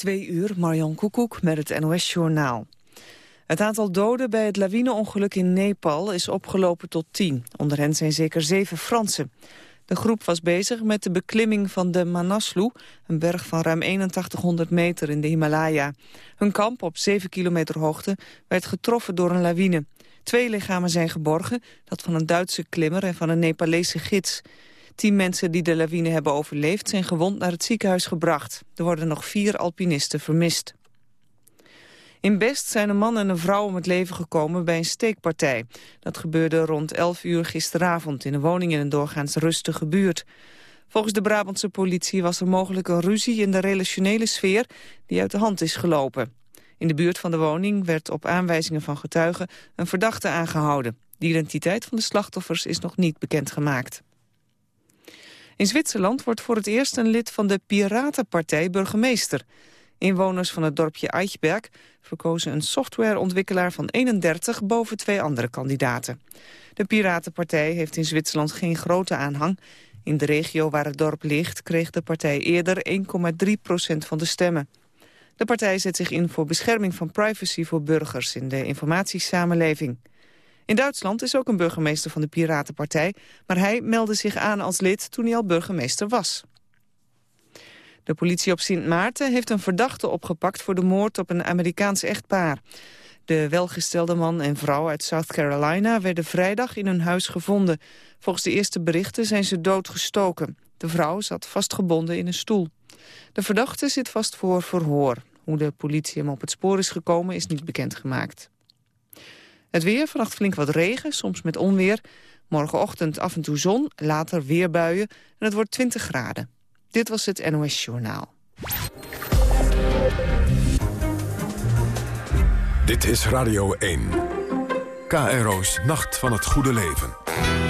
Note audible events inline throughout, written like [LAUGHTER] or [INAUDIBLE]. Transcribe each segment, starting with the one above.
Twee uur, Marjan Koekoek met het NOS-journaal. Het aantal doden bij het lawineongeluk in Nepal is opgelopen tot tien. Onder hen zijn zeker zeven Fransen. De groep was bezig met de beklimming van de Manaslu... een berg van ruim 8100 meter in de Himalaya. Hun kamp op 7 kilometer hoogte werd getroffen door een lawine. Twee lichamen zijn geborgen, dat van een Duitse klimmer en van een Nepalese gids. Tien mensen die de lawine hebben overleefd zijn gewond naar het ziekenhuis gebracht. Er worden nog vier alpinisten vermist. In Best zijn een man en een vrouw om het leven gekomen bij een steekpartij. Dat gebeurde rond 11 uur gisteravond in een woning in een doorgaans rustige buurt. Volgens de Brabantse politie was er mogelijk een ruzie in de relationele sfeer die uit de hand is gelopen. In de buurt van de woning werd op aanwijzingen van getuigen een verdachte aangehouden. De identiteit van de slachtoffers is nog niet bekendgemaakt. In Zwitserland wordt voor het eerst een lid van de Piratenpartij burgemeester. Inwoners van het dorpje Eichberg verkozen een softwareontwikkelaar van 31 boven twee andere kandidaten. De Piratenpartij heeft in Zwitserland geen grote aanhang. In de regio waar het dorp ligt kreeg de partij eerder 1,3 procent van de stemmen. De partij zet zich in voor bescherming van privacy voor burgers in de informatiesamenleving. In Duitsland is ook een burgemeester van de Piratenpartij... maar hij meldde zich aan als lid toen hij al burgemeester was. De politie op Sint Maarten heeft een verdachte opgepakt... voor de moord op een Amerikaans echtpaar. De welgestelde man en vrouw uit South Carolina... werden vrijdag in hun huis gevonden. Volgens de eerste berichten zijn ze doodgestoken. De vrouw zat vastgebonden in een stoel. De verdachte zit vast voor verhoor. Hoe de politie hem op het spoor is gekomen is niet bekendgemaakt. Het weer, vannacht flink wat regen, soms met onweer. Morgenochtend af en toe zon, later weer buien en het wordt 20 graden. Dit was het NOS Journaal. Dit is Radio 1. KRO's Nacht van het Goede Leven.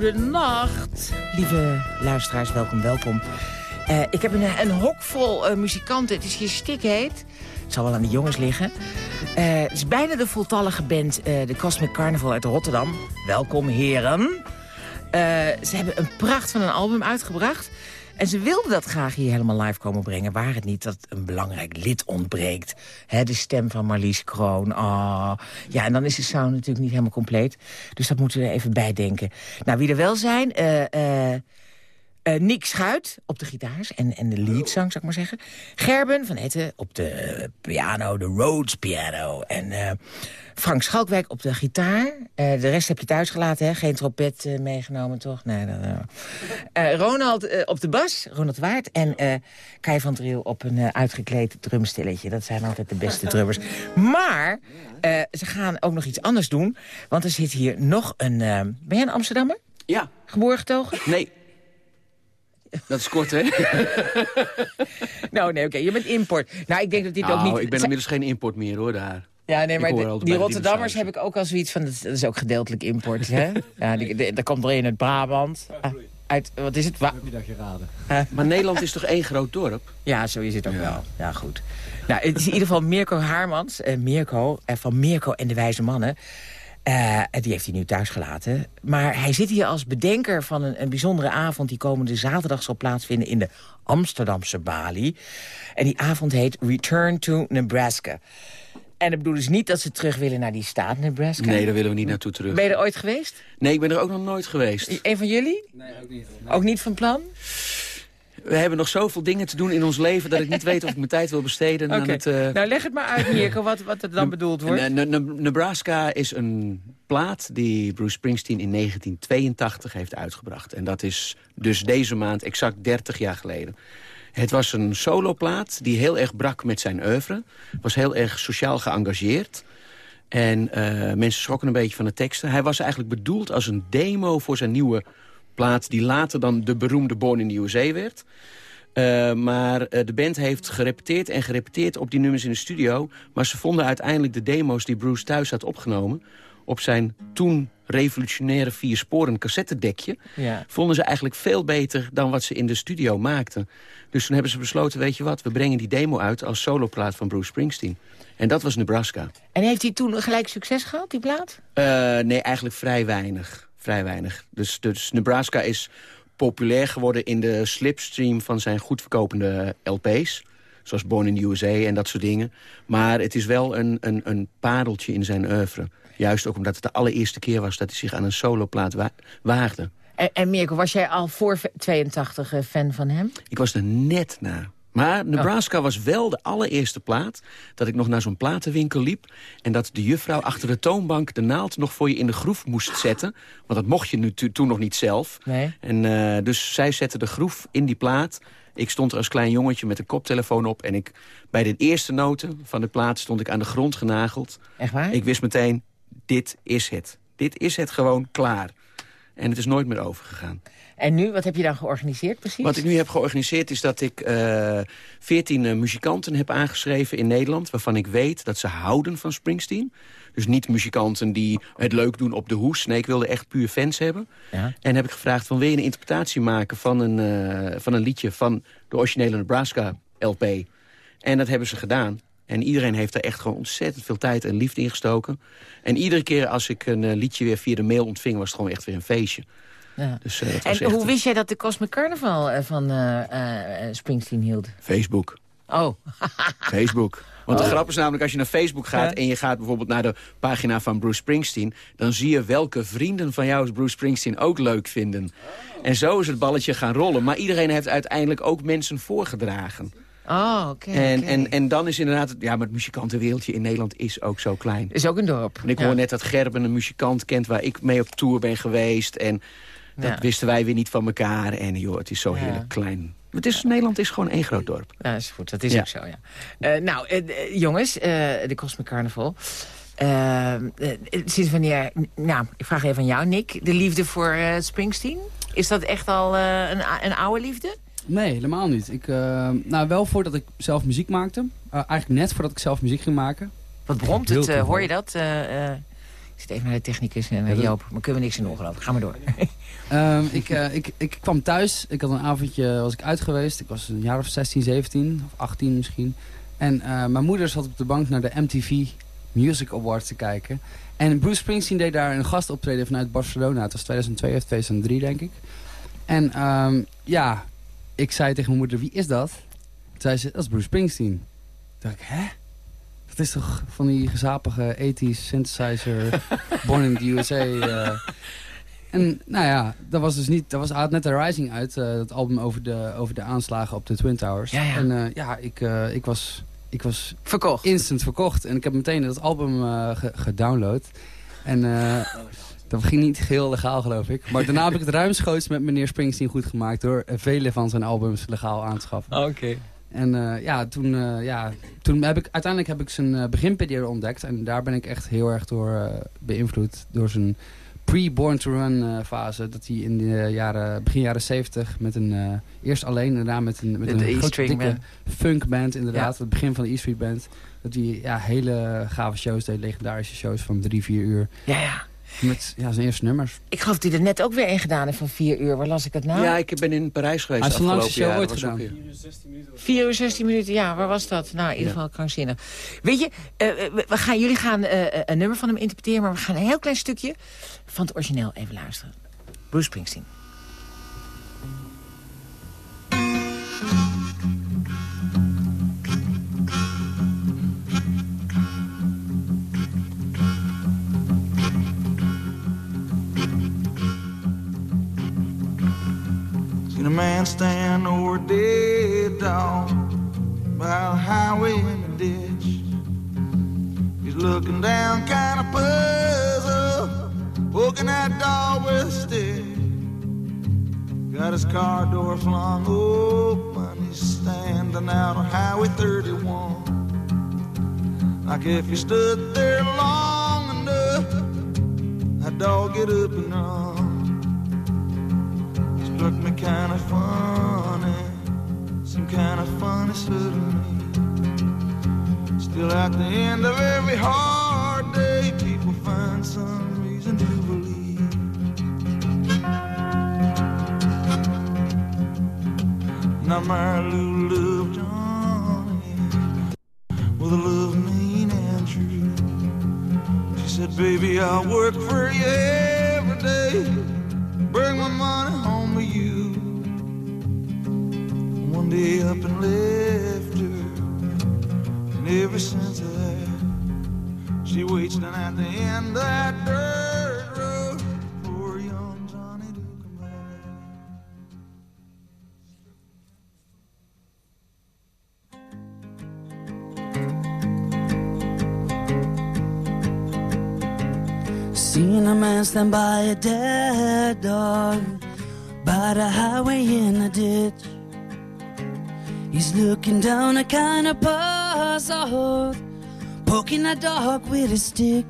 Goedenacht. Lieve luisteraars, welkom, welkom. Uh, ik heb een, een hok vol uh, muzikanten. Het is hier stikheet. Het zal wel aan de jongens liggen. Uh, het is bijna de voltallige band, de Cosmic Carnival uit Rotterdam. Welkom, heren. ze hebben een pracht van een album uitgebracht. En ze wilden dat graag hier helemaal live komen brengen. Waar het niet dat een belangrijk lid ontbreekt. de stem van Marlies Kroon. Oh. Ja, en dan is de sound natuurlijk niet helemaal compleet. Dus dat moeten we even bij denken. Nou, wie er wel zijn... Uh, Nick Schuit op de gitaars en, en de leadzang, zou ik maar zeggen. Gerben van Etten op de piano, de Rhodes piano. En uh, Frank Schalkwijk op de gitaar. Uh, de rest heb je thuis gelaten, hè? Geen trompet meegenomen, toch? Nee, Ronald op de bas, Ronald Waard. En Kai van Driel op een uitgekleed drumstilletje. Dat zijn altijd de beste drummers. Maar ze gaan ook nog iets anders doen. Want er zit hier nog een... ben jij een Amsterdammer? Ja. Geboren getogen? Nee. Dat is kort, hè? [LAUGHS] nou, nee, oké. Je bent import. Nou, ik denk dat dit nou, ook niet... ik ben inmiddels geen import meer, hoor, daar. Ja, nee, maar die Rotterdammers heb ik ook al zoiets van... dat is ook gedeeltelijk import, hè? [LAUGHS] ja, die, daar komt er een uit Brabant. Ah, uit, wat is het? Wa heb je dat geraden? Uh, maar Nederland is toch één groot dorp? Ja, zo is het ook wel. Ja, goed. Nou, het is in ieder geval Mirko Haarmans. Uh, Mirko, uh, van Mirko en de Wijze Mannen. Uh, die heeft hij nu thuis gelaten. Maar hij zit hier als bedenker van een, een bijzondere avond... die komende zaterdag zal plaatsvinden in de Amsterdamse Bali. En die avond heet Return to Nebraska. En dat bedoelen dus niet dat ze terug willen naar die staat Nebraska? Nee, daar willen we niet naartoe terug. Ben je er ooit geweest? Nee, ik ben er ook nog nooit geweest. Een van jullie? Nee, ook niet. Ook niet van plan? We hebben nog zoveel dingen te doen in ons leven... dat ik niet weet of ik mijn tijd wil besteden okay. aan het... Uh... Nou, leg het maar uit, Mirko, wat, wat er dan bedoeld wordt. Nebraska is een plaat die Bruce Springsteen in 1982 heeft uitgebracht. En dat is dus deze maand exact 30 jaar geleden. Het was een soloplaat die heel erg brak met zijn oeuvre. Was heel erg sociaal geëngageerd. En uh, mensen schrokken een beetje van de teksten. Hij was eigenlijk bedoeld als een demo voor zijn nieuwe plaat... die later dan de beroemde Born in the USA werd. Uh, maar uh, de band heeft gerepeteerd en gerepeteerd op die nummers in de studio. Maar ze vonden uiteindelijk de demo's die Bruce thuis had opgenomen... op zijn toen revolutionaire vier sporen cassettedekje... Ja. vonden ze eigenlijk veel beter dan wat ze in de studio maakten. Dus toen hebben ze besloten, weet je wat... we brengen die demo uit als soloplaat van Bruce Springsteen. En dat was Nebraska. En heeft hij toen gelijk succes gehad, die plaat? Uh, nee, eigenlijk vrij weinig. Vrij weinig. Dus, dus Nebraska is populair geworden in de slipstream van zijn goedverkopende LP's. Zoals Born in the USA en dat soort dingen. Maar het is wel een, een, een pareltje in zijn oeuvre. Juist ook omdat het de allereerste keer was dat hij zich aan een soloplaat wa waagde. En, en Mirko, was jij al voor 82 fan van hem? Ik was er net na. Maar Nebraska oh. was wel de allereerste plaat dat ik nog naar zo'n platenwinkel liep... en dat de juffrouw achter de toonbank de naald nog voor je in de groef moest zetten. Want dat mocht je nu toen nog niet zelf. Nee. En uh, dus zij zette de groef in die plaat. Ik stond er als klein jongetje met een koptelefoon op... en ik, bij de eerste noten van de plaat stond ik aan de grond genageld. Echt waar? Ik wist meteen, dit is het. Dit is het gewoon klaar. En het is nooit meer overgegaan. En nu, wat heb je dan georganiseerd precies? Wat ik nu heb georganiseerd is dat ik uh, 14 uh, muzikanten heb aangeschreven in Nederland... waarvan ik weet dat ze houden van Springsteen. Dus niet muzikanten die het leuk doen op de hoes. Nee, ik wilde echt puur fans hebben. Ja. En heb ik gevraagd van wil je een interpretatie maken van een, uh, van een liedje... van de originele Nebraska LP. En dat hebben ze gedaan. En iedereen heeft daar echt gewoon ontzettend veel tijd en liefde in gestoken. En iedere keer als ik een uh, liedje weer via de mail ontving... was het gewoon echt weer een feestje. Ja. Dus, uh, en hoe wist jij dat de Cosmic Carnival uh, van uh, Springsteen hield? Facebook. Oh. [LAUGHS] Facebook. Want oh. de grap is namelijk, als je naar Facebook gaat... Ja. en je gaat bijvoorbeeld naar de pagina van Bruce Springsteen... dan zie je welke vrienden van jou Bruce Springsteen ook leuk vinden. Oh. En zo is het balletje gaan rollen. Maar iedereen heeft uiteindelijk ook mensen voorgedragen. Oh, oké. Okay, en, okay. en, en dan is inderdaad... Ja, maar het muzikantenwereldje in Nederland is ook zo klein. Is ook een dorp. En ik ja. hoor net dat Gerben een muzikant kent... waar ik mee op tour ben geweest. En dat Ja. wisten wij weer niet van elkaar. En joh, het is zo Ja. heerlijk klein. Het is, Nederland is gewoon één groot dorp. Ja, is goed. Dat is ook zo, ja. Eh, nou, eh, eh, jongens, eh, de Cosmic Carnival. Sinds wanneer... Nou, ik vraag even aan jou, Nick. De liefde voor Springsteen? Is dat echt al een, een oude liefde? Nee, helemaal niet. Ik, eh, nou, wel voordat ik zelf muziek maakte. Eh, eigenlijk net voordat ik zelf muziek ging maken. Wat bromt het? eh, hoor je dat? Eh, eh, ik zit even naar de technicus en dat- Joop. Maar kunnen we niks in ik. Ga maar door. [LAUGHS] Ehm, ik, eh, ik, ik kwam thuis. Ik had een avondje, was ik uit geweest. Ik was een jaar of 16, 17 of 18 misschien. En eh, mijn moeder zat op de bank naar de MTV Music Awards te kijken. En Bruce Springsteen deed daar een gastoptreden vanuit Barcelona. Het was 2002 of 2003 denk ik. En ehm, ja, ik zei tegen mijn moeder, wie is dat? Toen zei ze, dat is Bruce Springsteen. Toen dacht ik, hè? Dat is toch van die gezapige 80s synthesizer, [LAUGHS] Born in the USA... eh. En nou ja, dat was dus niet. Dat was, had net de Rising uit, eh dat album over de, over de aanslagen op de Twin Towers. Ja, ja. En eh, ja, ik, ik, was, ik was Verkocht. instant verkocht. En ik heb meteen dat album ge- gedownload. En eh, dat ging niet geheel legaal, geloof ik. Maar daarna heb ik het ruimschoots met meneer Springsteen goed gemaakt... door eh, vele van zijn albums legaal aan te schaffen. Oké. En eh, ja, toen, eh, ja, toen heb ik uiteindelijk heb ik zijn eh, beginperiode ontdekt. En daar ben ik echt heel erg door beïnvloed. Door zijn pre-Born to Run fase. Dat hij in de jaren, begin jaren 70 met een... eerst alleen, daarna met een, met De- een grote, dikke band. funkband inderdaad. Ja. Het begin van de E-Street Band. Dat hij ja, hele gave shows deed. Legendarische shows van drie, vier uur. Ja, ja. Met ja, zijn eerste nummers. Ik geloof dat hij er net ook weer een gedaan heeft van vier uur. Waar las ik het nou? Ja, ik ben in Parijs geweest Hij heeft de langste afgelopen show jaar. ooit Dat was gedaan. ook weer- 4 uur 16 minuten, ja, waar was dat? Nou, in ieder geval krankzinnig. Weet je, eh, we we gaan, jullie gaan eh, een nummer van hem interpreteren... maar we gaan een heel klein stukje van het origineel even luisteren. Bruce Springsteen. Seen a man stand over a dead dog by the highway in the ditch. He's looking down, kind of puzzled, poking that dog with a stick. Got his car door flung open, he's standing out on Highway 31. Like if he stood there long enough, that dog get up and run struck me kind of funny, some kind of funny suddenly. Still, at the end of every hard day, people find some reason to believe. Now, my Lou loved Johnny with a love mean and true. She said, Baby, I'll work for you every day bring my money home up and left her, and ever since that, she waits down at the end of that dirt road for young Johnny to come back. Seen a man stand by a dead dog by the highway in the ditch. He's looking down a kind of puzzled, poking a dog with a stick.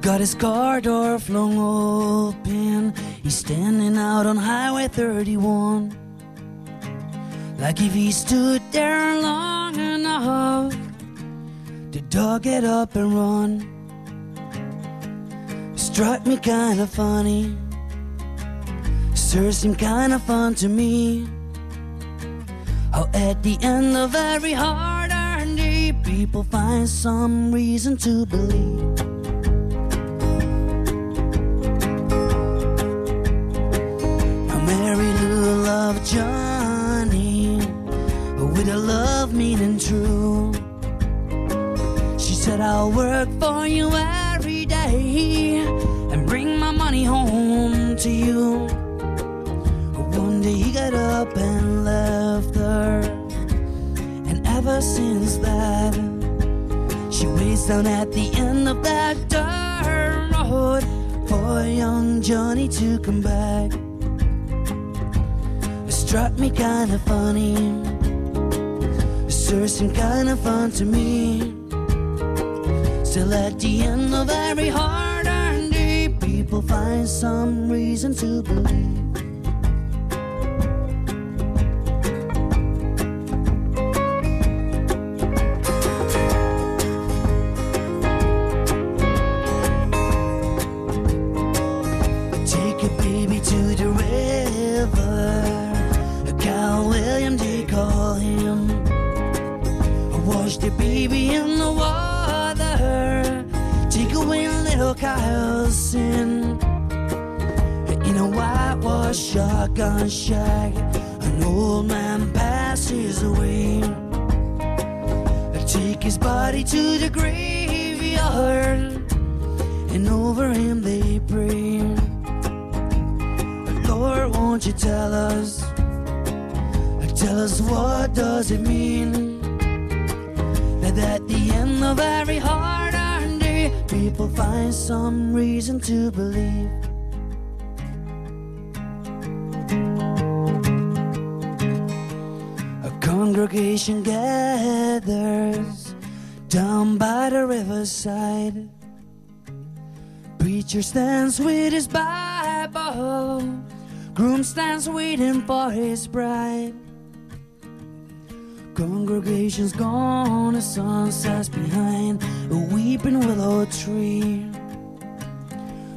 Got his car door flung open. He's standing out on Highway 31. Like if he stood there long enough, the dog get up and run struck me kind of funny. Sure seemed kind of fun to me. How at the end of every hard earned day, people find some reason to believe. How Mary Lou loved Johnny with a love meaning true. She said, I'll work for you every day and bring my money home to you. Day he got up and left her, and ever since that, she waits down at the end of that dirt road for young Johnny to come back. It struck me kind of funny, it sure seemed kind of fun to me. Still at the end of every hard earned day, people find some reason to believe. Shack, an old man passes away. Take his body to the graveyard, and over him they pray. Lord, won't you tell us? Tell us what does it mean? that at the end of every hard earned day, people find some reason to believe. Congregation gathers down by the riverside. Preacher stands with his Bible, groom stands waiting for his bride. Congregation's gone, the sun sets behind a weeping willow tree.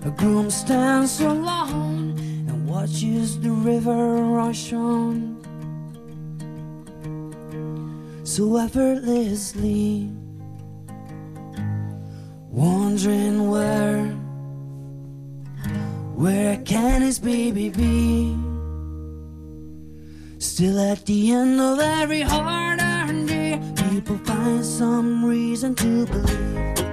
A groom stands alone and watches the river rush on so effortlessly, wondering where, where can his baby be? Still at the end of every hard-earned day, people find some reason to believe.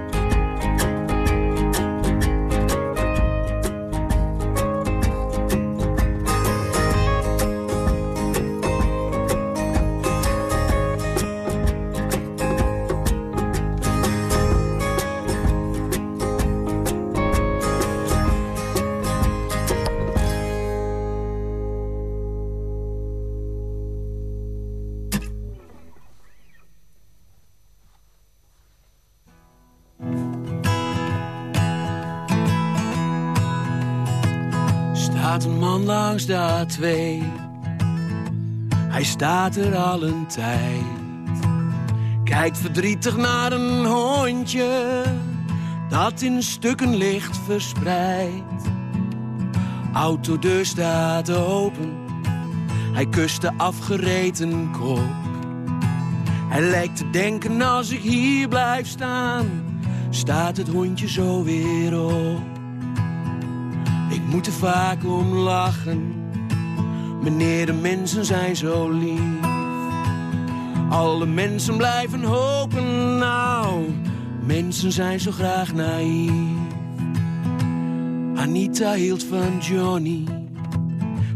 Langs de A2. Hij staat er al een tijd. Kijkt verdrietig naar een hondje dat in stukken ligt verspreid. Autodeur staat open. Hij kust de afgereten kop. Hij lijkt te denken als ik hier blijf staan, staat het hondje zo weer op. Ik moet er vaak om lachen, meneer de mensen zijn zo lief. Alle mensen blijven hopen, nou, mensen zijn zo graag naïef. Anita hield van Johnny,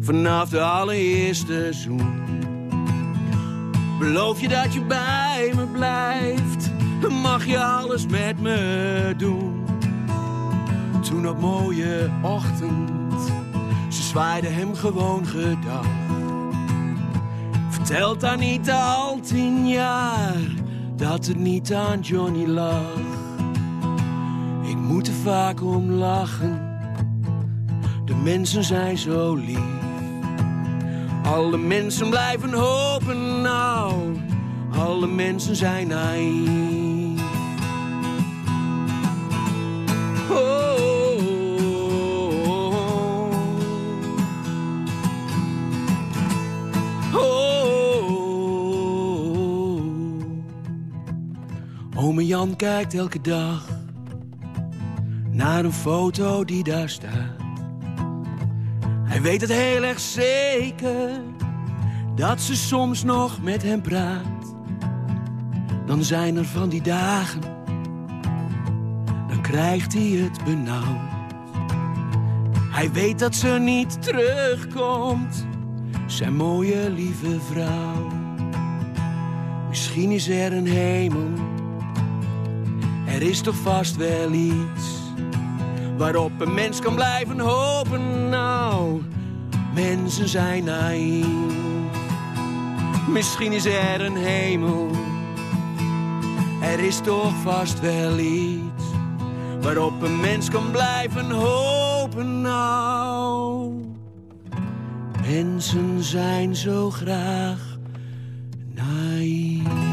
vanaf de allereerste zoen. Beloof je dat je bij me blijft, mag je alles met me doen. Toen op mooie ochtend, ze zwaaide hem gewoon gedag. Vertelt Anita al tien jaar, dat het niet aan Johnny lag. Ik moet er vaak om lachen, de mensen zijn zo lief. Alle mensen blijven hopen, nou, alle mensen zijn naïef. Oh, oh, Ome Jan kijkt elke dag naar een foto die daar staat. Hij weet het heel erg zeker dat ze soms nog met hem praat. Dan zijn er van die dagen, dan krijgt hij het benauwd. Hij weet dat ze niet terugkomt, zijn mooie lieve vrouw. Misschien is er een hemel, er is toch vast wel iets waarop een mens kan blijven hopen. Nou, mensen zijn naïef. Misschien is er een hemel, er is toch vast wel iets waarop een mens kan blijven hopen. Nou, mensen zijn zo graag naïef.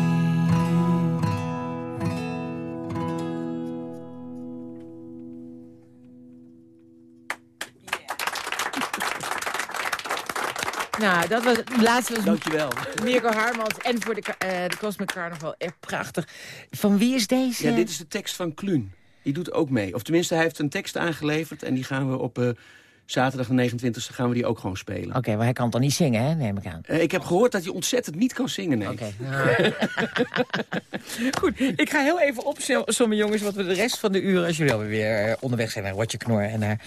Nou, dat was het laatste was Dankjewel. Mirko Harmans. En voor de, eh, de Cosmic Carnival. Echt prachtig. Van wie is deze? Ja, dit is de tekst van Kluun. Die doet ook mee. Of tenminste, hij heeft een tekst aangeleverd... en die gaan we op eh, zaterdag de 29e gaan we die ook gewoon spelen. Oké, maar hij kan toch niet zingen, hè? Neem ik aan. Eh, ik heb gehoord dat hij ontzettend niet kan zingen, nee. Oké. [LAUGHS] Goed, ik ga heel even opzommen, jongens... wat we de rest van de uren, als jullie alweer weer onderweg zijn... naar Watje Knor en naar,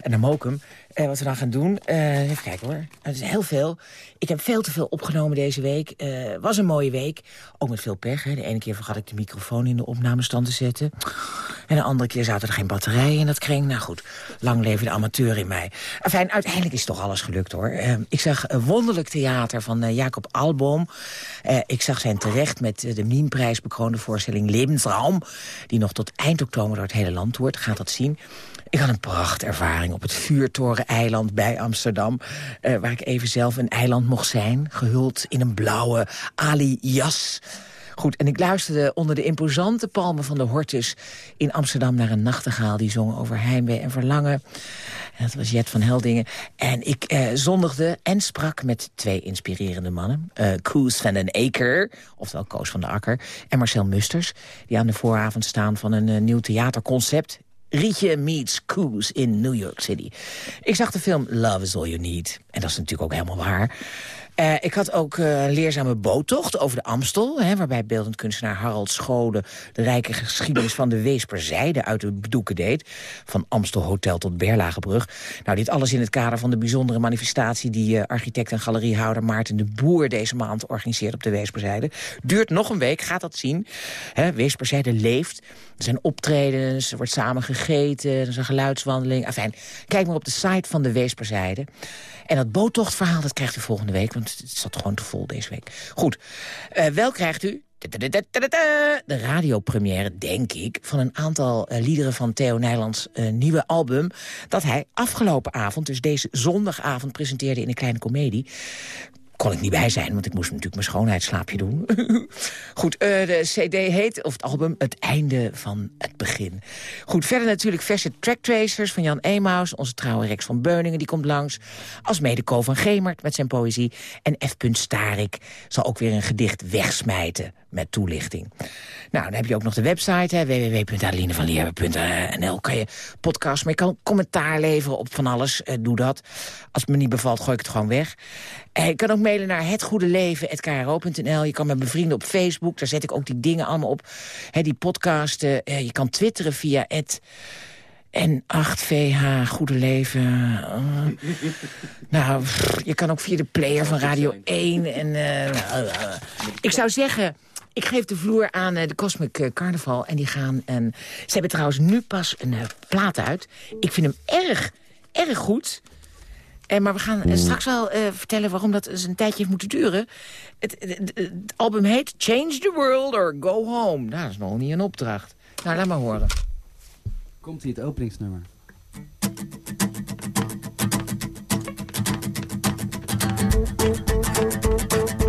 en naar Mokum... Eh, wat we dan gaan doen. Eh, even kijken hoor. Het is heel veel. Ik heb veel te veel opgenomen deze week. Eh was een mooie week. Ook met veel pech. Hè. De ene keer vergat ik de microfoon in de opnamestand te zetten. En de andere keer zaten er geen batterijen in dat kring. Nou goed, lang leven de amateur in mij. Enfin, uiteindelijk is toch alles gelukt hoor. Ik zag wonderlijk theater van Jacob Alboom. Ik zag zijn terecht met de Mienprijs bekroonde voorstelling Lebensraum. Die nog tot eind oktober door het hele land toert. Gaat dat zien. Ik had een prachtervaring op het Vuurtoren-eiland bij Amsterdam... eh, waar ik even zelf een eiland mocht zijn, gehuld in een blauwe Ali-jas... Goed, en ik luisterde onder de imposante palmen van de Hortus in Amsterdam naar een nachtegaal die zong over heimwee en verlangen. En dat was Jet van Heldingen. En ik eh, zondigde en sprak met twee inspirerende mannen. Uh, van den Aker, oftewel Koos van de Akker, en Marcel Musters... die aan de vooravond staan van een uh, nieuw theaterconcept... Rietje meets Koos in New York City. Ik zag de film Love is All You Need. En dat is natuurlijk ook helemaal waar. Uh, ik had ook uh, een leerzame boottocht over de Amstel... Hè, waarbij beeldend kunstenaar Harald Schode... de rijke geschiedenis van de Weesperzijde uit de doeken deed. Van Amstel Hotel tot Berlagebrug. Nou, dit alles in het kader van de bijzondere manifestatie... die uh, architect en galeriehouder Maarten de Boer deze maand organiseert op de Weesperzijde. Duurt nog een week, gaat dat zien. Hè, Weesperzijde leeft. Er zijn optredens, er wordt samen gegeten, er is een geluidswandeling. Enfin, kijk maar op de site van de Weesperzijde. En dat boottochtverhaal, dat krijgt u volgende week, want het zat gewoon te vol deze week. Goed, uh, wel krijgt u de radiopremière, denk ik, van een aantal uh, liederen van Theo Nijlands uh, nieuwe album... dat hij afgelopen avond, dus deze zondagavond, presenteerde in een kleine komedie kon ik niet bij zijn, want ik moest natuurlijk mijn schoonheidsslaapje doen. [LAUGHS] Goed, uh, de cd heet, of het album, Het Einde van het Begin. Goed, verder natuurlijk verse tracktracers van Jan Emaus... onze trouwe Rex van Beuningen, die komt langs. Als mede Co van Gemert met zijn poëzie. En F. Starik zal ook weer een gedicht wegsmijten met toelichting. Nou, dan heb je ook nog de website, www.adelinevanleerbe.nl. Kan je podcast, maar je kan commentaar leveren op van alles. Uh, doe dat. Als het me niet bevalt, gooi ik het gewoon weg. Uh, je kan ook mailen naar hetgoedeleven.kro.nl. Je kan met mijn vrienden op Facebook, daar zet ik ook die dingen allemaal op. Die podcasten. Uh, je kan twitteren via het... En 8VH, Goede Leven. Uh, nou, je kan ook via de player van Radio 1. En, ik zou zeggen, ik geef de vloer aan uh, de Cosmic Carnaval. En die gaan... En ze hebben trouwens nu pas een plaat uit. Ik vind hem erg, erg goed. En, maar we gaan straks wel vertellen waarom dat eens een tijdje heeft moeten duren. Het, het, het, het album heet Change the World or Go Home. Nou, dat is nog niet een opdracht. Nou, laat maar horen. Komt hier het openingsnummer. you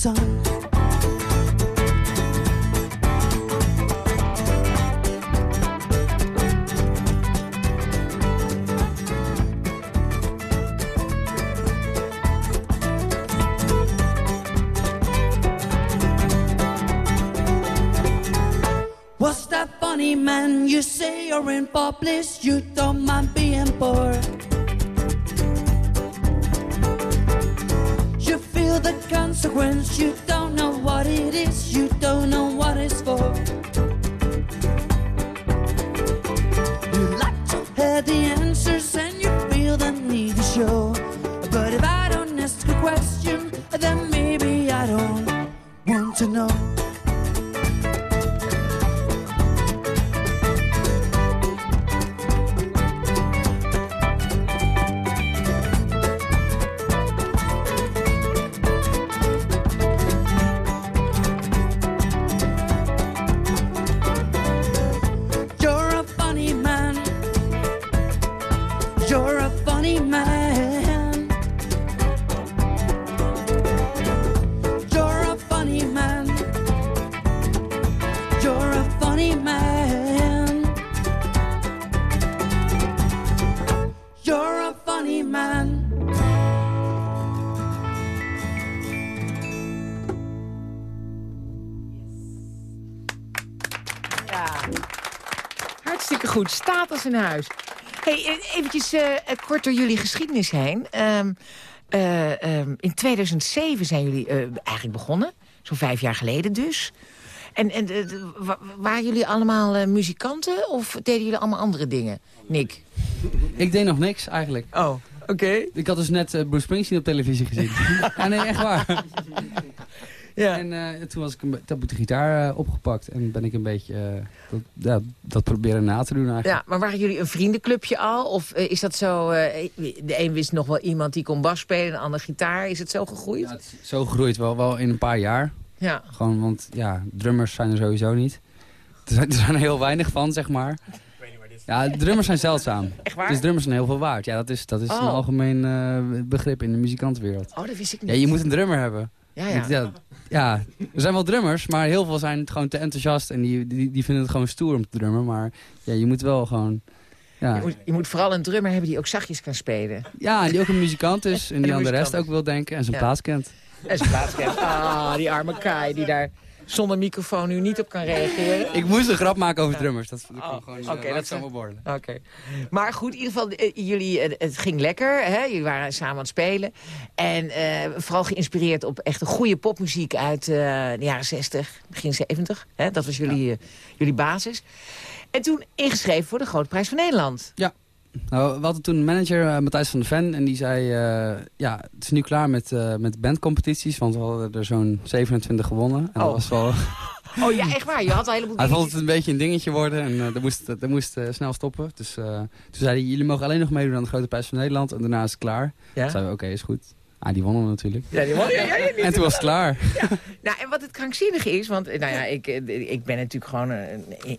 sun. What's that funny man you say you're in public? You in huis. Hey, eh, eventjes eh, kort door jullie geschiedenis heen. Ehm, eh, ehm, in 2007 zijn jullie eh, eigenlijk begonnen. Zo'n vijf jaar geleden dus. En, en eh, wa- waren jullie allemaal eh, muzikanten of deden jullie allemaal andere dingen? Nick? [LAUGHS] Ik deed nog niks eigenlijk. Oh, oké. Ik had dus net eh, Bruce Springsteen op televisie gezien. ja, [LAUGHS] nee, echt waar. [LAUGHS] Ja. En eh, toen was ik een heb ik de gitaar eh, opgepakt en ben ik een beetje eh, dat, ja, dat proberen na te doen eigenlijk. Ja, maar waren jullie een vriendenclubje al? Of is dat zo... eh, de een wist nog wel iemand die kon bas spelen, de ander gitaar. Is het zo gegroeid? Ja, het zo gegroeid, wel, wel in een paar jaar. Ja. Gewoon, want ja, drummers zijn er sowieso niet. Er zijn er, zijn er heel weinig van, zeg maar. Ja, drummers zijn zeldzaam. [LAUGHS] Echt waar? Dus drummers zijn heel veel waard. Ja, dat is, dat is Oh. een algemeen eh, begrip in de muzikantenwereld. Oh, dat wist ik niet. Ja, je moet een drummer hebben. Ja, ja. Ja, ja, er zijn wel drummers, maar heel veel zijn gewoon te enthousiast. En die, die, die vinden het gewoon stoer om te drummen. Maar ja, je moet wel gewoon... Ja, Je moet, je moet vooral een drummer hebben die ook zachtjes kan spelen. ja en die ook een muzikant is. [LAUGHS] En die een aan de rest ook wil denken en zijn plaats kent. En zijn plaats kent. Ah, die arme Kai die daar zonder microfoon nu niet op kan reageren. Ik moest een grap maken over drummers. Dat, dat kwam Oh, gewoon oké, oké, dat langzaam is- op orde. Oké. Maar goed, in ieder geval, eh, jullie, eh, het ging lekker. Hè? Jullie waren samen aan het spelen. En eh, vooral geïnspireerd op echt een goede popmuziek uit eh, de jaren 60, begin 70. Hè? Dat was jullie, eh, jullie basis. En toen ingeschreven voor de Grote Prijs van Nederland. Nou, we hadden toen een manager, eh, Matthijs van der Ven. En die zei, eh, ja, het is nu klaar met, eh, met bandcompetities. Want we hadden er zo'n 27 gewonnen. En Oh. dat was wel, [LAUGHS] Oh ja, echt waar. Je had al een heleboel hij vond het een beetje een dingetje worden. En dat moest, dat moest snel stoppen. Dus eh, toen zei hij, jullie mogen alleen nog meedoen aan de Grote Prijs van Nederland. En daarna is het klaar. Ja? Toen zeiden we, oké, is goed. Ah, die wonnen we natuurlijk. Ja, die man- ja, ja, ja, die- En toen was het klaar. Nou, en wat het krankzinnige is, want eh, nou ja, ik, eh, ik ben natuurlijk gewoon eh,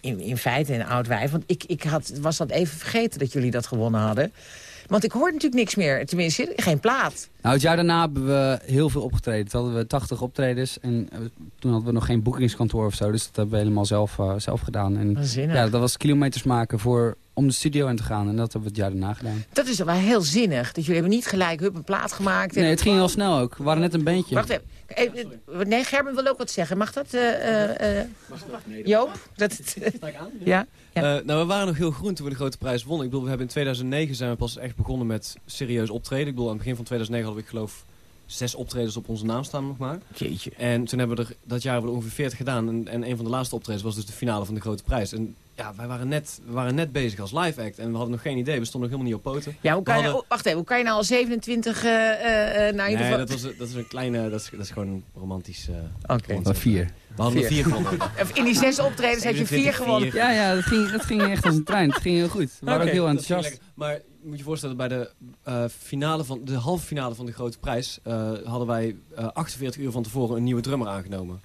in, in, feite een oud wijf. Want ik, ik had, was dat even vergeten dat jullie dat gewonnen hadden. Want ik hoorde natuurlijk niks meer. Tenminste, geen plaat. Nou, het jaar daarna hebben we heel veel opgetreden. Toen hadden we 80 optredens. En eh, toen hadden we nog geen boekingskantoor of zo. Dus dat hebben we helemaal zelf, zelf gedaan. En Waanzinnig. ja, dat was kilometers maken voor, om de studio in te gaan. En dat hebben we het jaar daarna gedaan. Dat is wel heel zinnig. Dat jullie hebben niet gelijk hup, een plaat gemaakt. en- Nee, het ging heel snel ook. We waren net een bandje. Wacht even. Eh, eh, Nee, Gerben wil ook wat zeggen. Mag dat, eh, eh, eh, Joop? Dat, [LAUGHS] ja? Ja. Eh, nou, we waren nog heel groen toen we de grote prijs wonnen. Ik bedoel, we hebben in 2009 zijn we pas echt begonnen met serieus optreden. Ik bedoel, aan het begin van 2009 hadden we, ik geloof, zes optredens op onze naam staan nog maar. Jeetje. En toen hebben we er, dat jaar hebben we er ongeveer 40 gedaan. En, en een van de laatste optredens was dus de finale van de grote prijs. En ja, wij waren net, we waren net bezig als live act. En we hadden nog geen idee. We stonden nog helemaal niet op poten. Ja, hoe kan je, oh, wacht even, hoe kan je nou al 27 eh eh eh, naar je Nee, dat, was, dat is een kleine, dat is, dat is gewoon een romantisch... eh, Oké. vier. We hadden er Vier. vier gewonnen. [LAUGHS] In die zes optredens heb je vier 27, gewonnen. Ja, ja, dat ging, dat ging echt als een trein. Het ging heel goed. We waren ook heel enthousiast. Maar je moet je voorstellen, bij de, eh, finale van, de halve finale van de grote prijs... eh, hadden wij eh 48 uur van tevoren een nieuwe drummer aangenomen.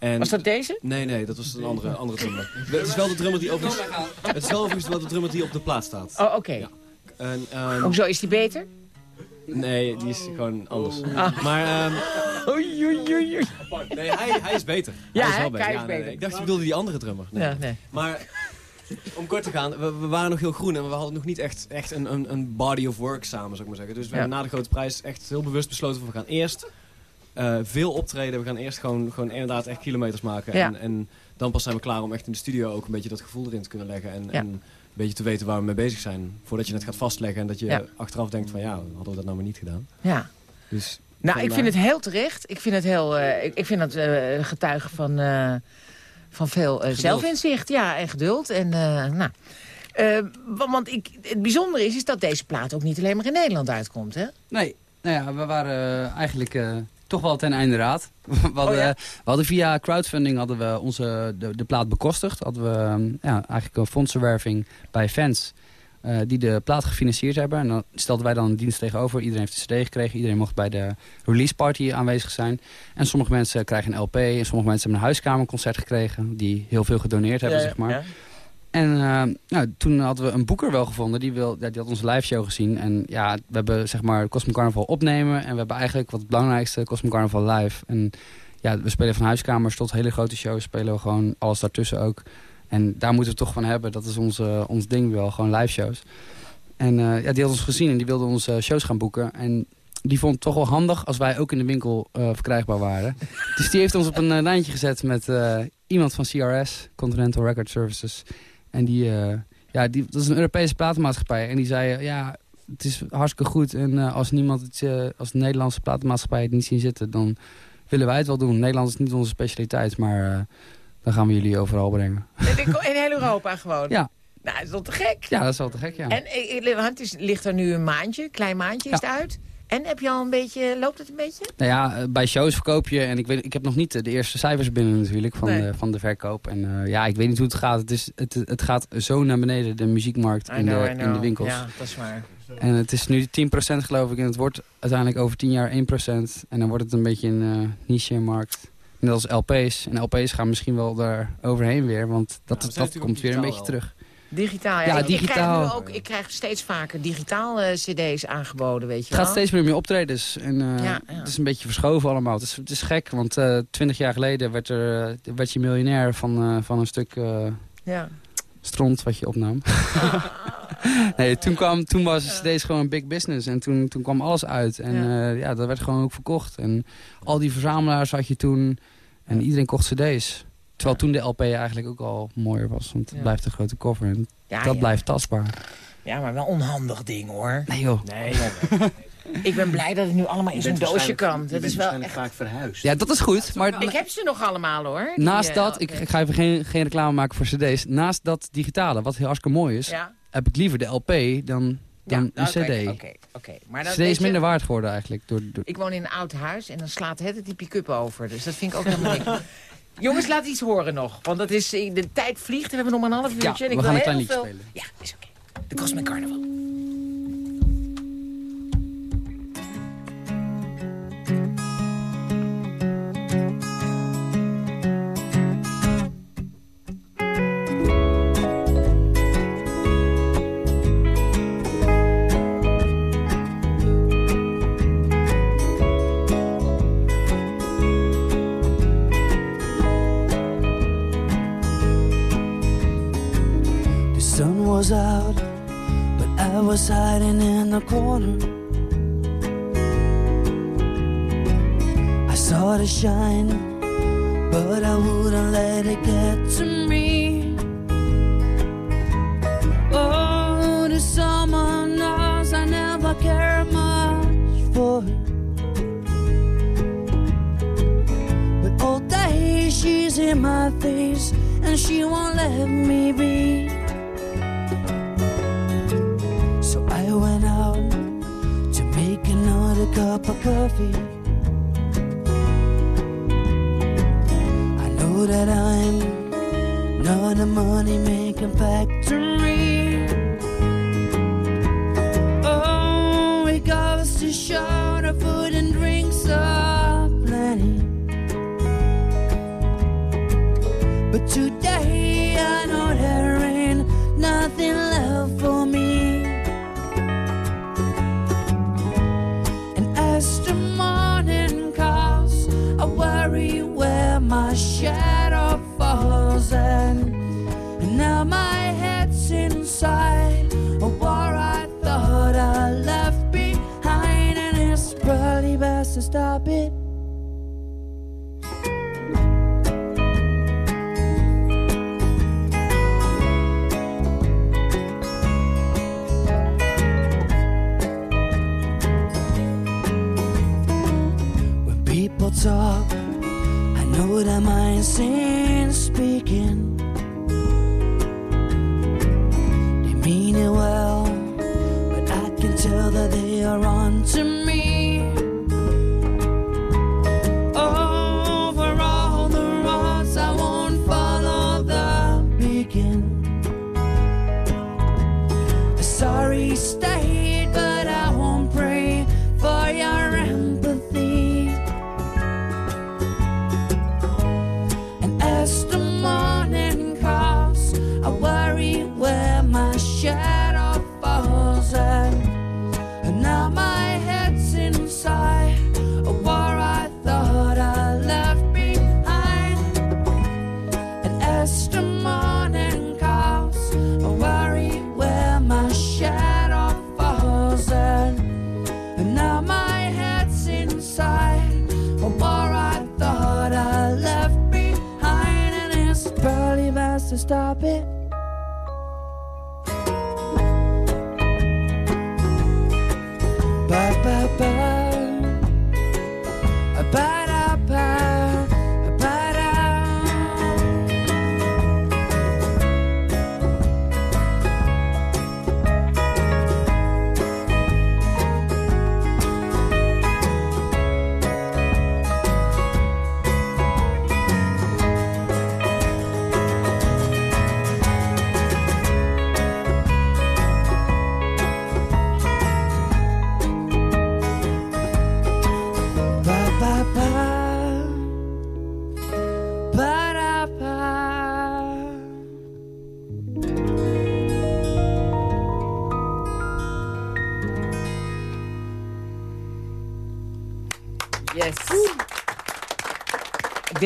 En Was dat deze? Nee, nee, dat was een andere, andere drummer. Het is wel de drummer die overigens... Het is wel overigens wel de drummer die op de plaat staat. Oh, oké. Ja. En, ehm, Hoezo is die beter? nee, die is gewoon anders. Ah. Maar ehm, Oei, oei, oei, nee, hij, hij is beter. Ja, hij is wel beter. Kai is Ja, nee, beter. nee. Ik dacht, je bedoelde die andere drummer. Nee. Ja, nee. Maar om kort te gaan, we, we waren nog heel groen en we hadden nog niet echt, echt een, een, een body of work samen, zou ik maar zeggen. Dus we Ja. hebben na de grote prijs echt heel bewust besloten van we gaan eerst eh, veel optreden. We gaan eerst gewoon, gewoon inderdaad echt kilometers maken. Ja. En, en dan pas zijn we klaar om echt in de studio ook een beetje dat gevoel erin te kunnen leggen. En, Ja. en een beetje te weten waar we mee bezig zijn. Voordat je het gaat vastleggen en dat je Ja. achteraf denkt van ja, hadden we dat nou maar niet gedaan. Ja. Dus Nou, ik vind het heel terecht. Ik vind het heel, eh, ik, ik vind dat eh getuigen van, eh, van veel eh, zelfinzicht, ja, en geduld. En eh, nou, eh, wa- want ik, het bijzondere is, is dat deze plaat ook niet alleen maar in Nederland uitkomt, hè? Nee, nou ja, we waren eigenlijk eh, toch wel ten einde raad. [LAUGHS] we, hadden, Oh ja? we hadden via crowdfunding hadden we onze, de, de plaat bekostigd. Hadden we ehm, ja, eigenlijk een fondsenwerving bij fans eh, die de plaat gefinancierd hebben. En dan stelden wij dan een dienst tegenover. Iedereen heeft de cd gekregen. Iedereen mocht bij de release party aanwezig zijn. En sommige mensen krijgen een LP. En sommige mensen hebben een huiskamerconcert gekregen. Die heel veel gedoneerd hebben, zeg maar. En eh, nou, toen hadden we een boeker wel gevonden. Die, wil, die had onze live show gezien. En ja, we hebben zeg maar Cosmic Carnival opnemen. En we hebben eigenlijk wat het belangrijkste, Cosmic Carnival live. En ja, we spelen van huiskamers tot hele grote shows. Spelen we gewoon alles daartussen ook. En daar moeten we toch van hebben. Dat is onze, ons ding wel, gewoon live shows. En eh, ja, die had ons gezien en die wilde onze shows gaan boeken. En die vond het toch wel handig als wij ook in de winkel eh, verkrijgbaar waren. [LAUGHS] dus die heeft ons op een lijntje gezet met iemand van CRS, Continental Record Services. En die, eh, Ja, die, dat is een Europese platenmaatschappij. En die zei, eh, ja, het is hartstikke goed. En eh, als niemand het, als de Nederlandse platenmaatschappij het niet zien zitten... dan willen wij het wel doen. Nederland is niet onze specialiteit, maar dan gaan we jullie overal brengen. In, heel Europa gewoon? Ja. Nou, dat is wel te gek. Ja, dat is wel te gek, ja. En het ligt er nu een maandje, klein maandje is het uit. En heb je al een beetje, loopt het een beetje? Nou ja, eh, bij shows verkoop je... en ik, weet, ik heb nog niet de eerste cijfers binnen natuurlijk van, Nee. de, van de verkoop. En eh, ja, ik weet niet hoe het gaat. Het, is, het, het gaat zo naar beneden, de muziekmarkt in, know, de, in de winkels. Ja, dat is waar. En het is nu 10% geloof ik. En het wordt uiteindelijk over 10 jaar 1%. En dan wordt het een beetje een eh niche-markt. Net als LP's. En LP's gaan misschien wel daar overheen weer. Want dat, zijn dat komt weer een beetje wel. terug. Digitaal, ja. Ja, ik, Ik digitaal. krijg, nu ook, ik krijg steeds vaker digitaal eh, cd's aangeboden, weet je Het gaat wel. steeds meer meer optredens. En eh, Ja, ja. het is een beetje verschoven allemaal. Het is, het is gek, want eh 20 jaar geleden werd, er, werd je miljonair van, van een stuk Ja. stront wat je opnam. [LAUGHS] nee, toen, kwam, toen was deze gewoon een big business. En toen, toen kwam alles uit. En ja, dat werd gewoon ook verkocht. En al die verzamelaars had je toen. En iedereen kocht cd's. Terwijl toen de LP eigenlijk ook al mooier was. Want het Ja. blijft een grote cover. En Ja, dat ja. blijft tastbaar. Ja, maar wel onhandig ding hoor. Nee joh. Nee, Ik ben blij dat het nu allemaal in zo'n doosje kan. Dat is wel waarschijnlijk echt... vaak verhuisd. Ja, dat is goed. Maar Ik heb ze nog allemaal hoor. naast dat, ik, ga even geen, geen reclame maken voor cd's. Naast dat digitale, wat heel hartstikke mooi is, Ja, heb ik liever de LP dan, dan ja, een cd. Oké, oké. Maar dat cd is je- minder waard geworden eigenlijk. Door, door... Ik woon in een oud huis en dan slaat het die pick-up over. Dus dat vind ik ook helemaal [LAUGHS] niks. Jongens, laat iets horen nog. Want dat is, de tijd vliegt. We hebben nog maar een half Ja, uurtje. en ik we wil gaan een klein liedje veel... spelen. Ja, is oké. De Cosmic Carnival. Was out, but I was hiding in the corner. I saw the shine, but I wouldn't let it get to me. Oh, the summer knows I never care much for. But all day she's in my face and she won't let me be. Cup of coffee. I know that I'm not a money making factory. Oh, it goes to show the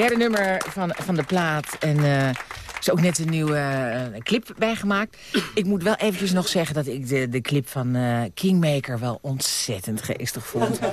derde nummer van, van de plaat. En eh, er is ook net een nieuwe eh, clip bijgemaakt. Ik moet wel eventjes nog zeggen dat ik de, de clip van eh, Kingmaker wel ontzettend geestig vond. [LAUGHS]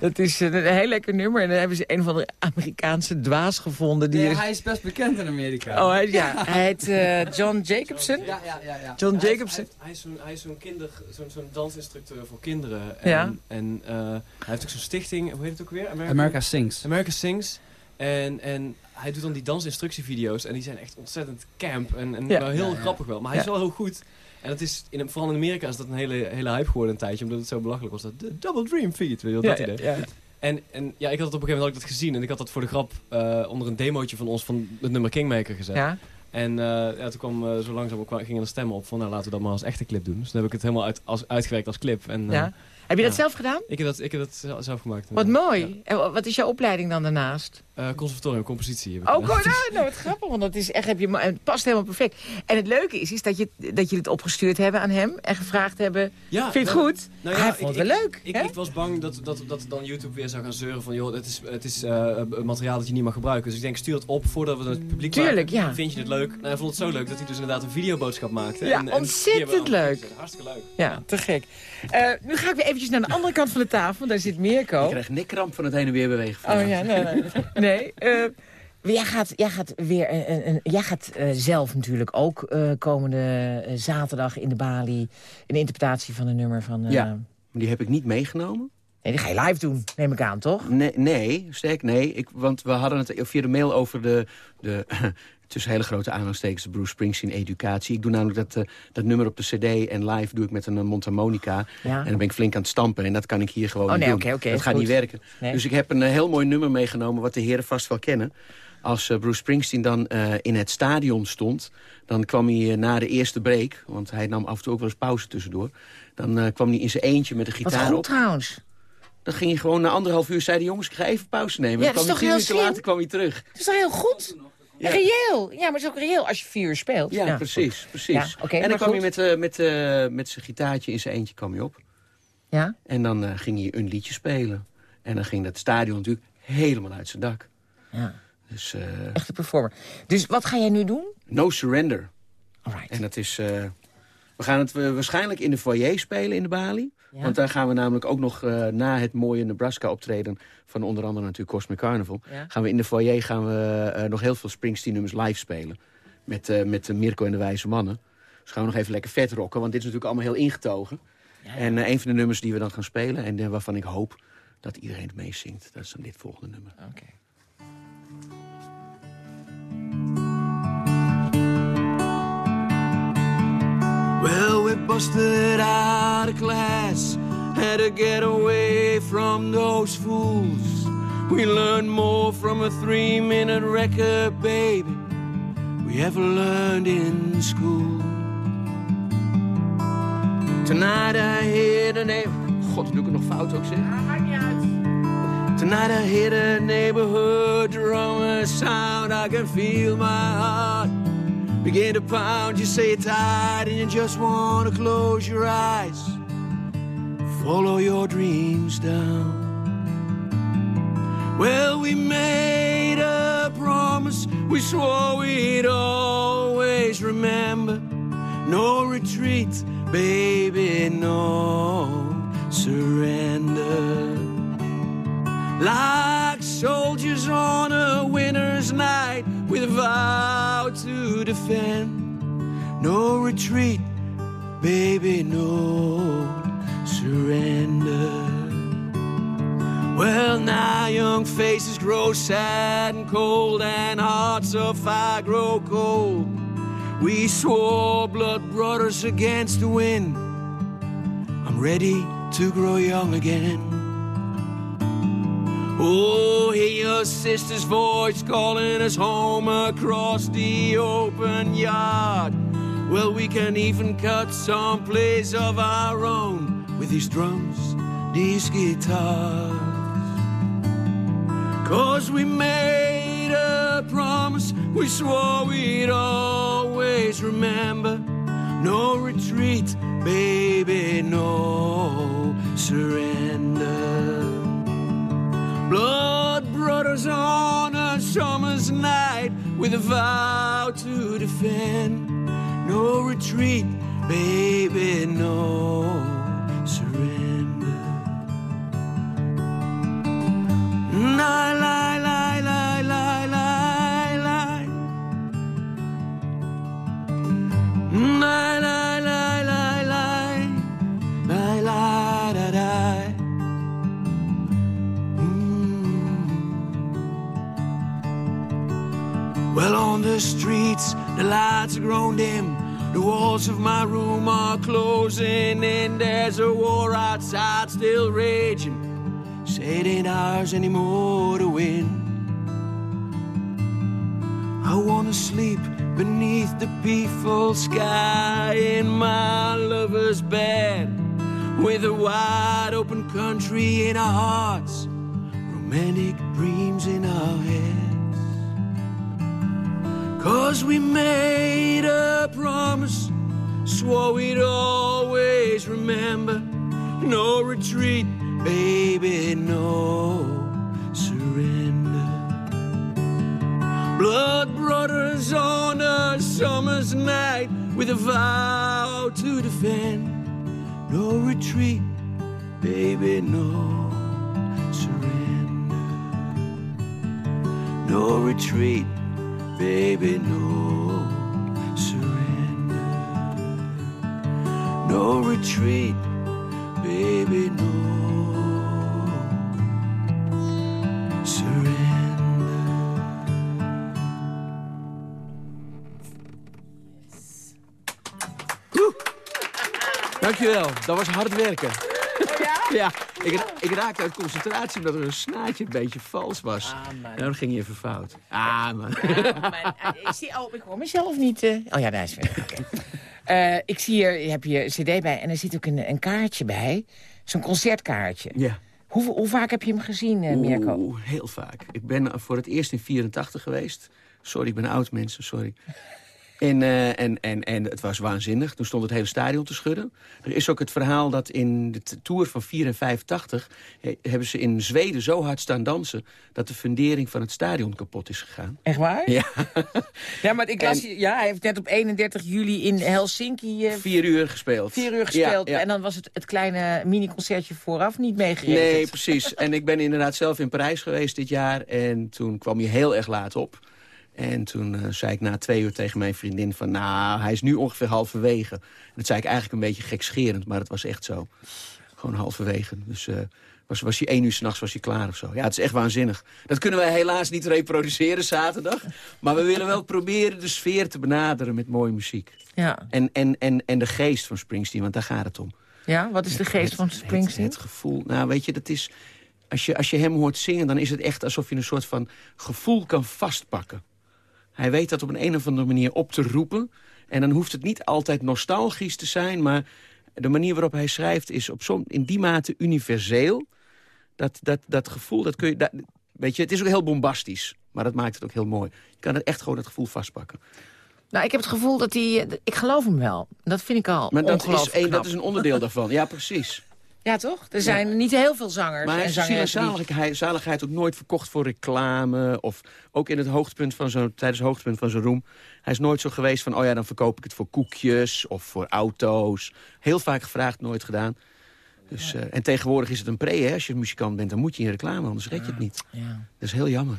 Dat is een, een heel lekker nummer. En dan hebben ze een van de Amerikaanse dwaas gevonden. Die Nee, is- hij is best bekend in Amerika. Oh, hij, ja. Hij heet eh, John Jacobson. Ja, ja, ja. ja. John Hij is- Jacobson. Hij, hij is zo'n hij is zo'n kinder, zo'n dansinstructeur voor kinderen. Ja. En, en eh, hij heeft ook zo'n stichting, hoe heet het ook weer? America Sings. America Sings. En, en hij doet dan die dansinstructievideo's en die zijn echt ontzettend camp en, en Ja. wel heel Ja, ja. grappig wel. Maar hij is wel heel goed. En dat is, in, vooral in Amerika is dat een hele, hele hype geworden een tijdje, omdat het zo belachelijk was. Dat de Double Dream Feed, weet je dat Ja, idee. En, en ja, ik had het op een gegeven moment had ik dat gezien en ik had dat voor de grap eh, onder een demootje van ons van het nummer Kingmaker gezet. Ja. En eh, ja, toen kwam eh, zo langzaam ook, gingen de stemmen op van nou laten we dat maar als echte clip doen. Dus dan heb ik het helemaal uit, als, uitgewerkt als clip. En, Ja. Heb je dat zelf gedaan? Ik heb dat, ik heb dat zel- zelf gemaakt. Wat mooi. En wa- wat is jouw opleiding dan daarnaast? Eh, conservatorium, compositie. Heb ik Oh. Nou, nou, wat [LAUGHS] grappig, want dat is echt, heb je, het past helemaal perfect. En het leuke is, is dat, je, dat je het opgestuurd hebben aan hem en gevraagd hebben, Ja, vind je het nou, goed? nou ja, Hij ik- vond het wel leuk. Ik, ik was bang dat, dat, dat dan YouTube weer zou gaan zeuren van... joh, het is, het is eh, materiaal dat je niet mag gebruiken. Dus ik denk, stuur het op voordat we het publiek Tuurlijk, maken. ja. Vind je het leuk? Nou, hij vond het zo leuk dat hij dus inderdaad een videoboodschap maakte. Ja, en, en ontzettend leuk. Hartstikke leuk. Ja, te gek. Eh, nu ga ik weer eventjes naar de andere kant van de tafel, want daar zit Mirko. Ik krijg nikkramp van het heen en weer bewegen. Oh ja, nee, nee. [LAUGHS] nee eh, jij gaat, jij gaat weer een, jij gaat eh, zelf natuurlijk ook eh, komende zaterdag in de Bali een interpretatie van een nummer van. Ja. Maar Die heb ik niet meegenomen. Nee, die ga je live doen, neem ik aan, toch? Nee, nee sterk nee. Ik, want we hadden het via de mail over de... de tussen hele grote aanhalingstekens de Bruce Springsteen educatie. Ik doe namelijk dat, eh, dat nummer op de cd en live doe ik met een eh, mondharmonica. Ja. En dan ben ik flink aan het stampen. En dat kan ik hier gewoon Oh, nee, doen. oké, oké, dat gaat goed. niet werken. Nee. Dus ik heb een eh, heel mooi nummer meegenomen... wat de heren vast wel kennen. Als Bruce Springsteen dan in het stadion stond... dan kwam hij na de eerste break... want hij nam af en toe ook wel eens pauze tussendoor... dan kwam hij in zijn eentje met de Wat gitaar goed op. trouwens. Dan ging hij gewoon na anderhalf uur... zei de jongens, ik ga even pauze nemen. Ja, dat is toch heel slim? later kwam hij terug. Dat is toch heel goed? Ja. Reëel. Ja, maar het is ook reëel als je vier uur speelt. Ja, precies. precies. En dan kwam goed. hij met, eh, met, eh, met zijn gitaartje in zijn eentje kwam hij op. Ja? En dan eh, ging hij een liedje spelen. En dan ging dat stadion natuurlijk helemaal uit zijn dak. ja. Dus eh, Echte performer. Dus wat ga jij nu doen? No Surrender. Alright. En dat is... we gaan het eh, waarschijnlijk in de foyer spelen in de Bali. Ja. Want daar gaan we namelijk ook nog eh, na het mooie Nebraska optreden... van onder andere natuurlijk Cosmic Carnival... Ja. gaan we in de foyer gaan we, eh, nog heel veel Springsteen nummers live spelen. Met, met Mirko en de Wijze Mannen. Dus gaan we nog even lekker vet rocken. Want dit is natuurlijk allemaal heel ingetogen. En een van de nummers die we dan gaan spelen... en waarvan ik hoop dat iedereen het meezingt... dat is dan dit volgende nummer. Oké. Well, we busted out of class, had to get away from those fools. We learned more from a three minute record, baby, we ever learned in school. Tonight I hear the name. God, doe ik het nog fout ook zeg? Maakt niet uit. Tonight I hear the neighborhood drummer sound. I can feel my heart begin to pound. You say it tired and you just want to close your eyes. Follow your dreams down. Well, we made a promise. We swore we'd always remember. No retreat, baby, no surrender. Like defend. No retreat, baby, no surrender. Well, now young faces grow sad and cold, and hearts of fire grow cold. We swore blood brothers against the wind. I'm ready to grow young again. Oh, hear your sister's voice calling us home across the open yard. Well, we can even cut some place of our own with these drums, these guitars. Cause we made a promise, we swore we'd always remember. No retreat, baby, no surrender. Blood brothers on a summer's night with a vow to defend. No retreat, baby, no surrender. Lie, the streets, the lights are grown dim. The walls of my room are closing in. There's a war outside still raging. Say it ain't ours anymore to win. I wanna sleep beneath the peaceful sky in my lover's bed with a wide open country in our hearts, romantic dreams in our heads. Cause we made a promise, swore we'd always remember no retreat, baby, no surrender. Blood brothers on a summer's night with a vow to defend. No retreat, baby, no surrender. No retreat, baby, no surrender. No retreat, baby, no surrender. Dankjewel, dat was hard werken. ja? Ja, ik, ik raakte uit concentratie omdat er een snaadje een beetje vals was. Ah. En dan ging je even fout. Ah, man. ik, zie, oh, ik hoor mezelf niet. eh. Oh ja, daar is weer. Oké. [LAUGHS] Eh, ik zie hier, je hebt hier een cd bij en er zit ook een, een kaartje bij. Zo'n concertkaartje. Ja. Hoe, hoe vaak heb je hem gezien, eh, Mirko? Oeh, heel vaak. Ik ben voor het eerst in 84 geweest. Sorry, ik ben oud mensen, sorry. En, eh, en, en, en het was waanzinnig. Toen stond het hele stadion te schudden. Er is ook het verhaal dat in de Tour van 4 en 85... eh, hebben ze in Zweden zo hard staan dansen... dat de fundering van het stadion kapot is gegaan. Echt waar? Ja, Ja, maar ik las, ja, hij heeft net op 31 juli in Helsinki eh, vier uur gespeeld. vier uur gespeeld. Ja, ja. En dan was het, het kleine mini-concertje vooraf niet meegerekend. Nee, precies. En ik ben inderdaad zelf in Parijs geweest dit jaar. En toen kwam hij heel erg laat op. En toen eh, zei ik na twee uur tegen mijn vriendin van... nou, hij is nu ongeveer halverwege. En dat zei ik eigenlijk een beetje gekscherend, maar het was echt zo. Gewoon halverwege. Dus eh, was, was hij één uur s'nachts was hij klaar of zo. Ja, het is echt waanzinnig. Dat kunnen wij helaas niet reproduceren zaterdag. Maar we willen wel proberen de sfeer te benaderen met mooie muziek. Ja. En, en, en, en de geest van Springsteen, want daar gaat het om. ja, wat is de geest Het- van het- Springsteen? Het, gevoel, nou weet je, dat is... Als je, als je hem hoort zingen, dan is het echt alsof je een soort van gevoel kan vastpakken. Hij weet dat op een, een of andere manier op te roepen. En dan hoeft het niet altijd nostalgisch te zijn... maar de manier waarop hij schrijft is op som, in die mate universeel. Dat, dat, dat gevoel, dat kun je... Dat, weet je, het is ook heel bombastisch, maar dat maakt het ook heel mooi. Je kan het echt gewoon het gevoel vastpakken. Nou, ik heb het gevoel dat hij... Ik geloof hem wel. Dat vind ik al Maar dat is, een, dat is een onderdeel daarvan. Ja, precies. Ja, toch? Er zijn niet heel veel zangers Maar hij en zangeressen zaligheid, zaligheid ook nooit verkocht voor reclame. Of ook in het hoogtepunt van zo'n, tijdens het hoogtepunt van zijn roem. Hij is nooit zo geweest van, oh ja, dan verkoop ik het voor koekjes of voor auto's. Heel vaak gevraagd, nooit gedaan. Dus, eh, en tegenwoordig is het een pre, hè. Als je muzikant bent, dan moet je in reclame, anders red je het niet. Ja. Dat is heel jammer.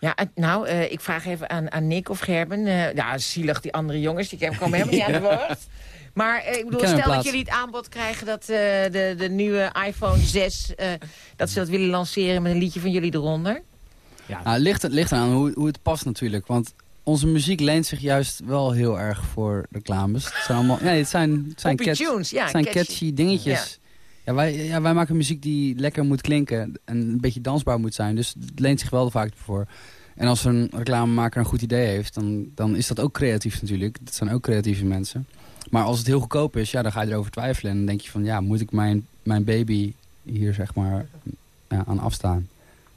Ja, nou, eh, ik vraag even aan, aan Nick of Gerben. Eh, ja, zielig, die andere jongens, die komen helemaal niet aan [LAUGHS] de woord. Maar eh, ik bedoel, stel dat jullie het aanbod krijgen dat eh, de, de nieuwe iPhone 6... eh, dat ze dat willen lanceren met een liedje van jullie eronder. Ja, Nou, ligt, het ligt eraan hoe, hoe het past natuurlijk. Want onze muziek leent zich juist wel heel erg voor reclames. Het zijn allemaal... Nee, het zijn, het zijn, Poppy catch- tunes, ja, het zijn catchy. catchy, dingetjes. Ja. wij, ja, wij maken muziek die lekker moet klinken. En een beetje dansbaar moet zijn. Dus het leent zich wel vaak voor. En als een reclamemaker een goed idee heeft, dan, dan is dat ook creatief natuurlijk. Dat zijn ook creatieve mensen. Maar als het heel goedkoop is, ja, dan ga je erover twijfelen. En dan denk je van, ja, moet ik mijn, mijn baby hier zeg maar aan afstaan?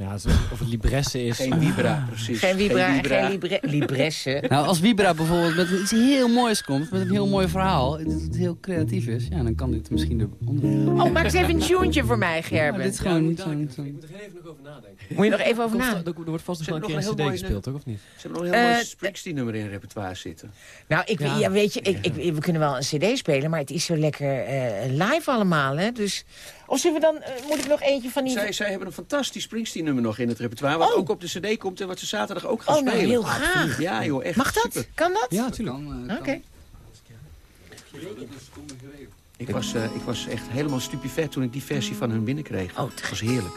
Ja, of het libresse is. Geen vibra, precies. Geen vibra en vibra. geen libre libresse. Nou, als Vibra bijvoorbeeld met iets heel moois komt, met een heel mooi verhaal, dat het heel creatief is, ja, dan kan dit misschien de onder. Oh, maak eens even een tuentje voor mij, Maar Gerben. dit is Ja, gewoon moet niet zo'n... ik moet er even nog over nadenken. Moet je nog even over Komt na. er- wordt vast nog een keer een nog een cd gespeeld, toch? Of niet? Ze hebben nog een heel mooi Eh, Springsteen-nummer in het repertoire zitten. Nou, ik, ja. Ja. weet je, ik, ik, we kunnen wel een cd spelen, maar het is zo lekker eh, live allemaal, hè. Dus, of zullen we dan, eh, moet ik nog eentje van die... Zij, zij hebben een fantastisch Springsteen-nummer nog in het repertoire... wat Oh. ook op de cd komt en wat ze zaterdag ook gaan Oh, nou, spelen. heel graag. Ja, joh, echt Mag dat? super. Kan dat? Ja, natuurlijk. Eh, Oké. kan. Ik was, eh, ik was echt helemaal stupefet toen ik die versie van hun binnenkreeg. Oh, Het was heerlijk.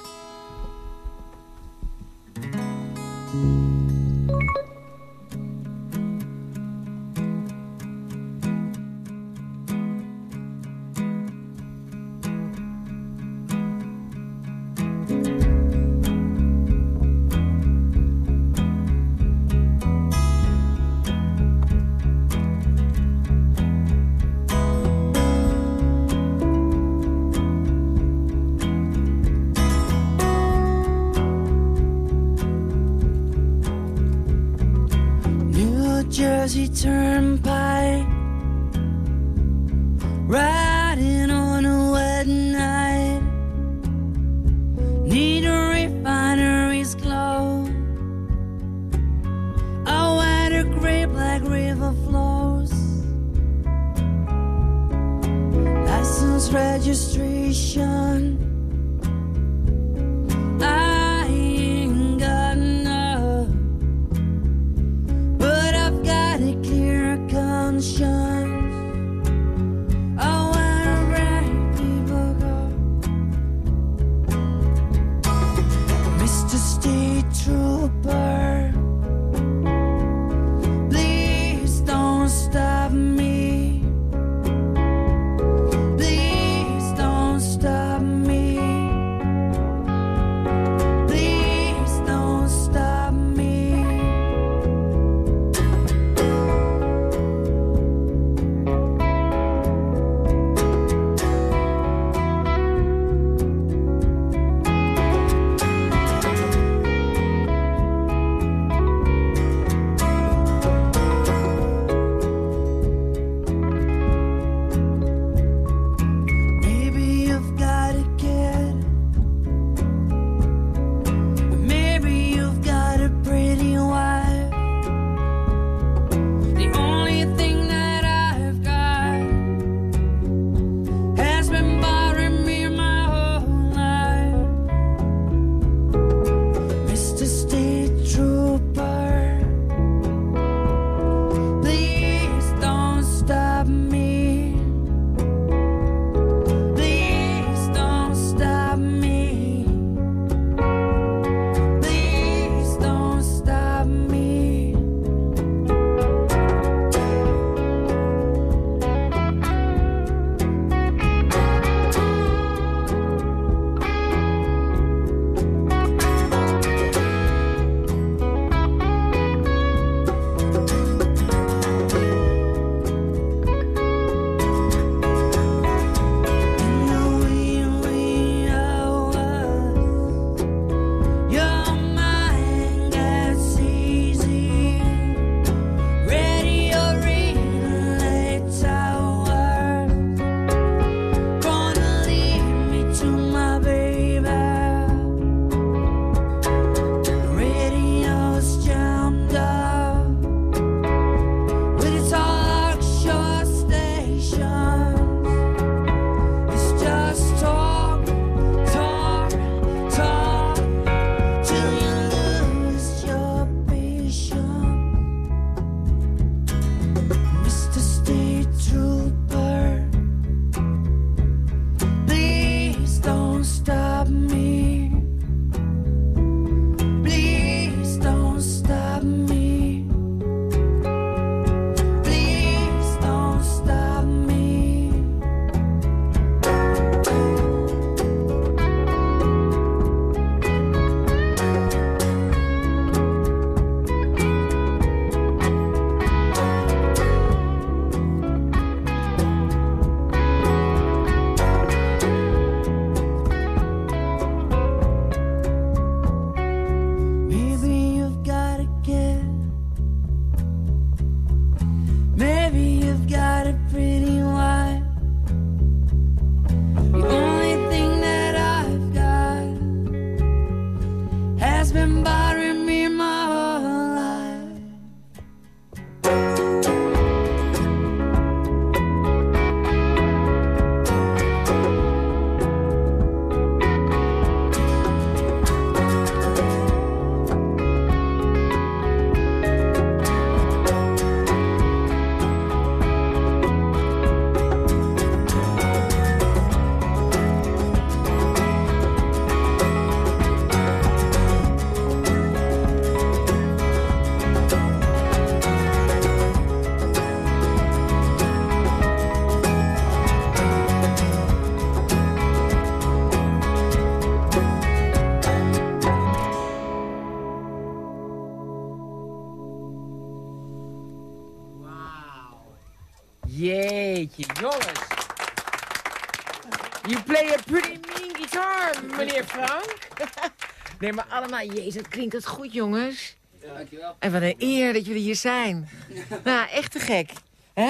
Nee, maar allemaal, jezus, dat klinkt het goed, jongens. Dankjewel. En wat een eer dat jullie hier zijn. [LAUGHS] nou, echt te gek. Hè?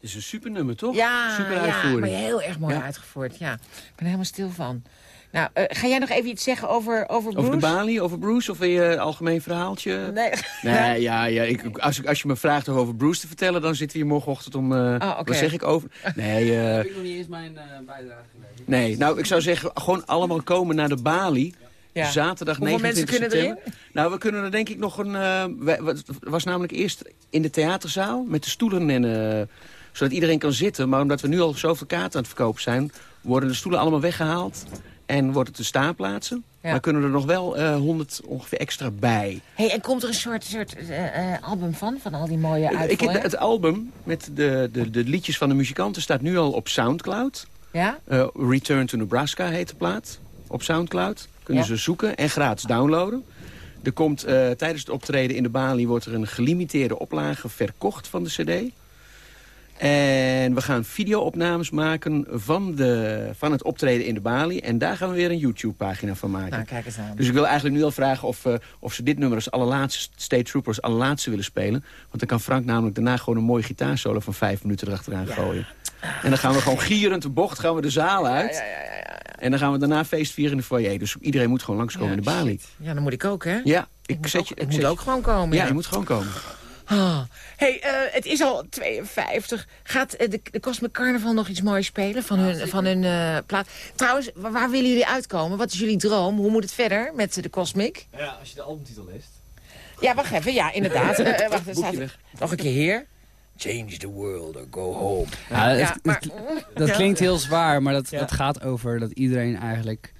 Het is een super nummer, toch? Ja, super ja, uitvoering. maar heel erg mooi Ja. uitgevoerd. Ja, ik ben er helemaal stil van. Nou, eh, ga jij nog even iets zeggen over, over Bruce? Over de Bali, over Bruce, of wil je een algemeen verhaaltje? Nee. Nee, ja, ja ik, als, ik- als je me vraagt over Bruce te vertellen... dan zitten we hier morgenochtend om... eh Oh, oké. Wat zeg ik over? Nee, eh, Heb ik nog niet eens mijn eh, bijdrage geleverd. nee, nou, ik zou zeggen, gewoon allemaal komen naar de Bali... Ja. Zaterdag Hoeveel 29 mensen kunnen september. Nou, we kunnen er denk ik nog een... eh, Het was namelijk eerst in de theaterzaal met de stoelen en... eh, zodat iedereen kan zitten. Maar omdat we nu al zoveel kaarten aan het verkopen zijn... worden de stoelen allemaal weggehaald. En wordt het de staanplaatsen. Ja. Maar kunnen er nog wel eh 100 ongeveer extra bij. Hey, en komt er een soort, soort album van, van al die mooie Ik, uitvoeringen? het album met de, de, de liedjes van de muzikanten staat nu al op Soundcloud. Ja? Return to Nebraska heet de plaat. Op Soundcloud. Kunnen Ja. ze zoeken en gratis downloaden. Er komt eh, tijdens het optreden in de Bali wordt er een gelimiteerde oplage verkocht van de cd. En we gaan videoopnames maken van, de, van het optreden in de Bali. En daar gaan we weer een YouTube-pagina van maken. Nou, kijk eens aan. Dus ik wil eigenlijk nu al vragen of, eh, of ze dit nummer als allerlaatste State Troopers allerlaatste willen spelen. Want dan kan Frank namelijk daarna gewoon een mooie gitaarsolo van vijf minuten erachteraan gooien. En dan gaan we gewoon gierend de bocht gaan we de zaal uit. En dan gaan we daarna feest vieren in de foyer. Dus iedereen moet gewoon langskomen in de Bali. Ja, dan moet ik ook, hè? Ja, Ik, ik, moet, zet ook, je, ik ik moet ook gewoon komen. je, ja, ja. je moet gewoon komen. Ah. hey, eh, het is al 52. Gaat eh, de, de Cosmic Carnival nog iets moois spelen van hun, van hun eh, plaat? Trouwens, waar, waar willen jullie uitkomen? Wat is jullie droom? Hoe moet het verder met de Cosmic? Ja, als je de albumtitel leest. Ja, wacht even. Ja, inderdaad. [LAUGHS] Wacht, Boekje staat-. Nog een keer hier. Change the world or go home. Ja, het- Ja, het- maar, Dat klinkt heel zwaar, maar dat, Ja. dat gaat over dat iedereen eigenlijk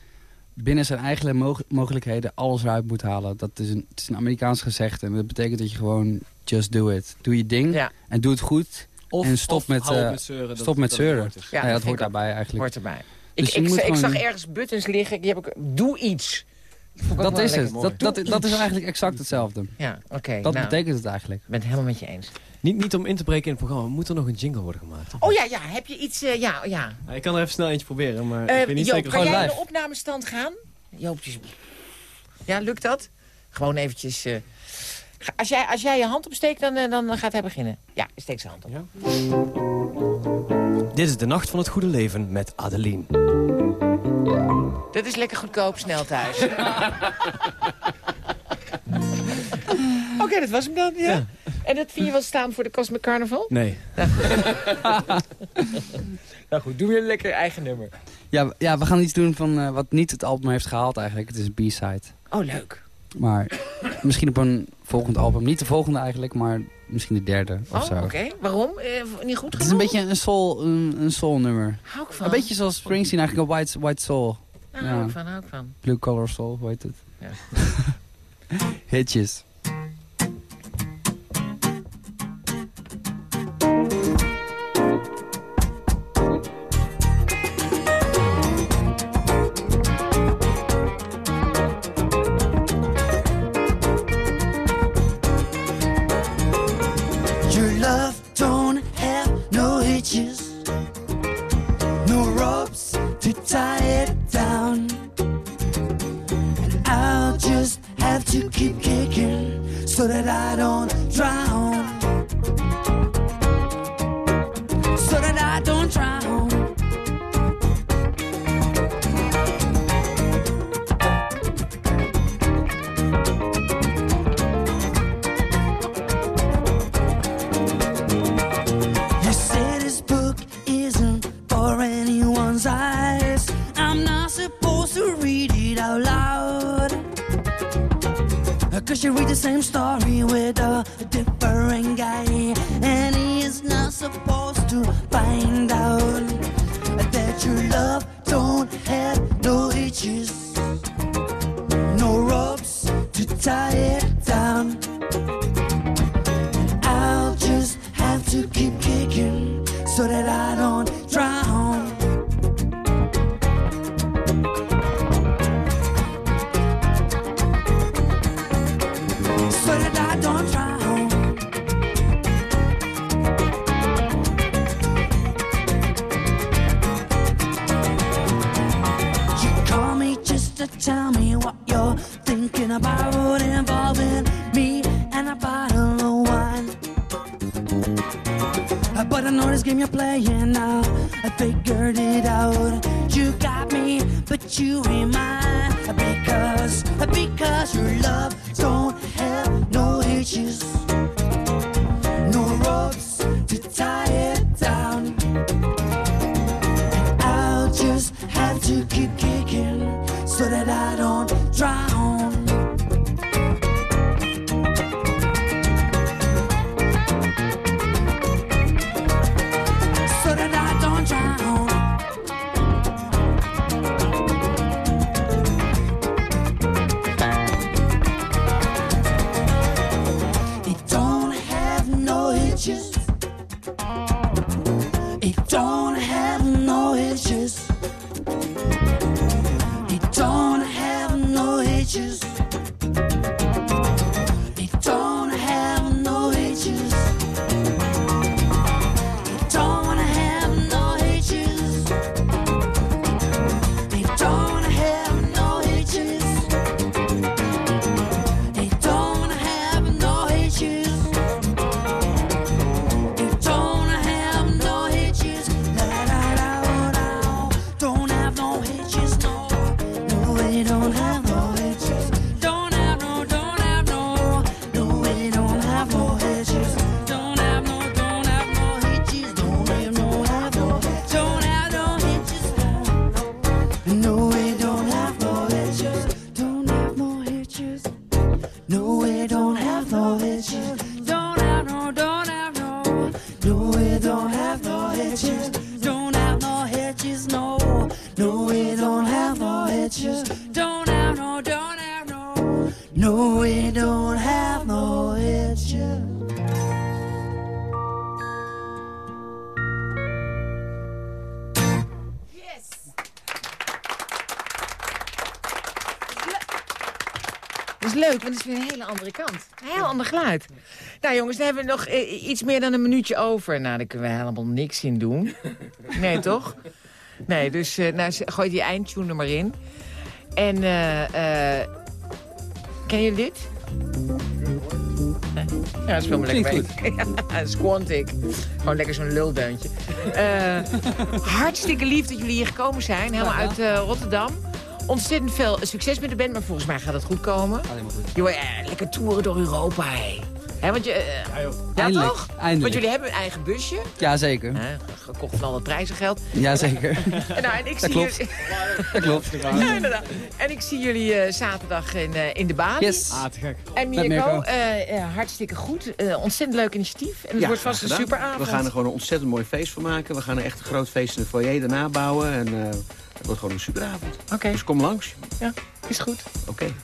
binnen zijn eigen mo- mogelijkheden alles eruit moet halen. Dat is een, het is een Amerikaans gezegde en dat betekent dat je gewoon just do it. Doe je ding Ja. en doe het goed. Of, En stop of met, eh, met zeuren. dat- stop met dat zeuren. Ja, Ja, dat hoort ik daarbij eigenlijk. hoort erbij. Dus ik ik, zag ergens buttons liggen. Die heb ik... Doe iets. Dat is het. Dat, dat, is eigenlijk exact hetzelfde. Ja, oké. Dat nou, betekent het eigenlijk. Ik ben het helemaal met je eens. Niet, niet om in te breken in het programma, moet er nog een jingle worden gemaakt. Oh ja, ja. Heb je iets... eh, ja, ja. Ik kan er even snel eentje proberen, maar Eh, ik weet niet Joop, zeker kan of jij Gewoon in de opnamestand gaan? Joopjes. Ja, lukt dat? Gewoon eventjes... eh, als, jij, als jij je hand opsteekt, dan, eh, dan gaat hij beginnen. Ja, steek zijn hand op. Ja. Dit is de Nacht van het Goede Leven met Adeline. Dit is lekker goedkoop, snel thuis. [LAUGHS] Oké, dat was hem dan, ja. Ja. En dat vind je wel staan voor de Cosmic Carnival? Nee. [LAUGHS] Nou goed, doe weer een lekker eigen nummer. Ja, ja, we gaan iets doen van eh, wat niet het album heeft gehaald eigenlijk. Het is een B-side. Oh, leuk. Maar misschien op een volgend album. Niet de volgende eigenlijk, maar misschien de derde Oh, of oké. zo. Waarom? Eh, niet goed Het is een beetje een soul, een, een soul nummer. Hou ik van. Een beetje zoals Springsteen eigenlijk, een white, white soul. Nou, ja. hou ik van, hou ik van. Blue collar soul, hoe heet het? Ja. [LAUGHS] Hitjes. Jongens, dan hebben we nog eh, iets meer dan een minuutje over. Nou, daar kunnen we helemaal niks in doen. [LAUGHS] Nee, toch? Nee, dus eh, nou, gooi die eindtune er maar in. En, eh eh ken je dit? Ja, dat is veel lekker Klinkt [LAUGHS] mee. Ja, Squantic. Gewoon lekker zo'n luldeuntje. Eh, hartstikke lief dat jullie hier gekomen zijn. Helemaal uit eh, Rotterdam. Ontzettend veel succes met de band, maar volgens mij gaat het goed komen. Alleen maar goed. Eh, lekker toeren door Europa, hé. Hè, want je, eh, ja, Eindelijk, toch? Want eindelijk. jullie hebben een eigen busje. Jazeker. Hè, gekocht van al het prijzengeld. Jazeker. En, [LAUGHS] nou, en ik zie klopt. jullie... [LAUGHS] Dat klopt. Ja. En ik zie jullie eh, zaterdag in, eh, in de baan. Yes. Ah, te gek. En Mirko, Mirko. hartstikke goed. Eh, ontzettend leuk initiatief. En het Ja, wordt vast een gedaan. superavond. We gaan er gewoon een ontzettend mooi feest van maken. We gaan er echt een groot feest in de foyer daarna bouwen. En eh, het wordt gewoon een superavond. Oké, Dus kom langs. ja, is goed. Oké. [LAUGHS]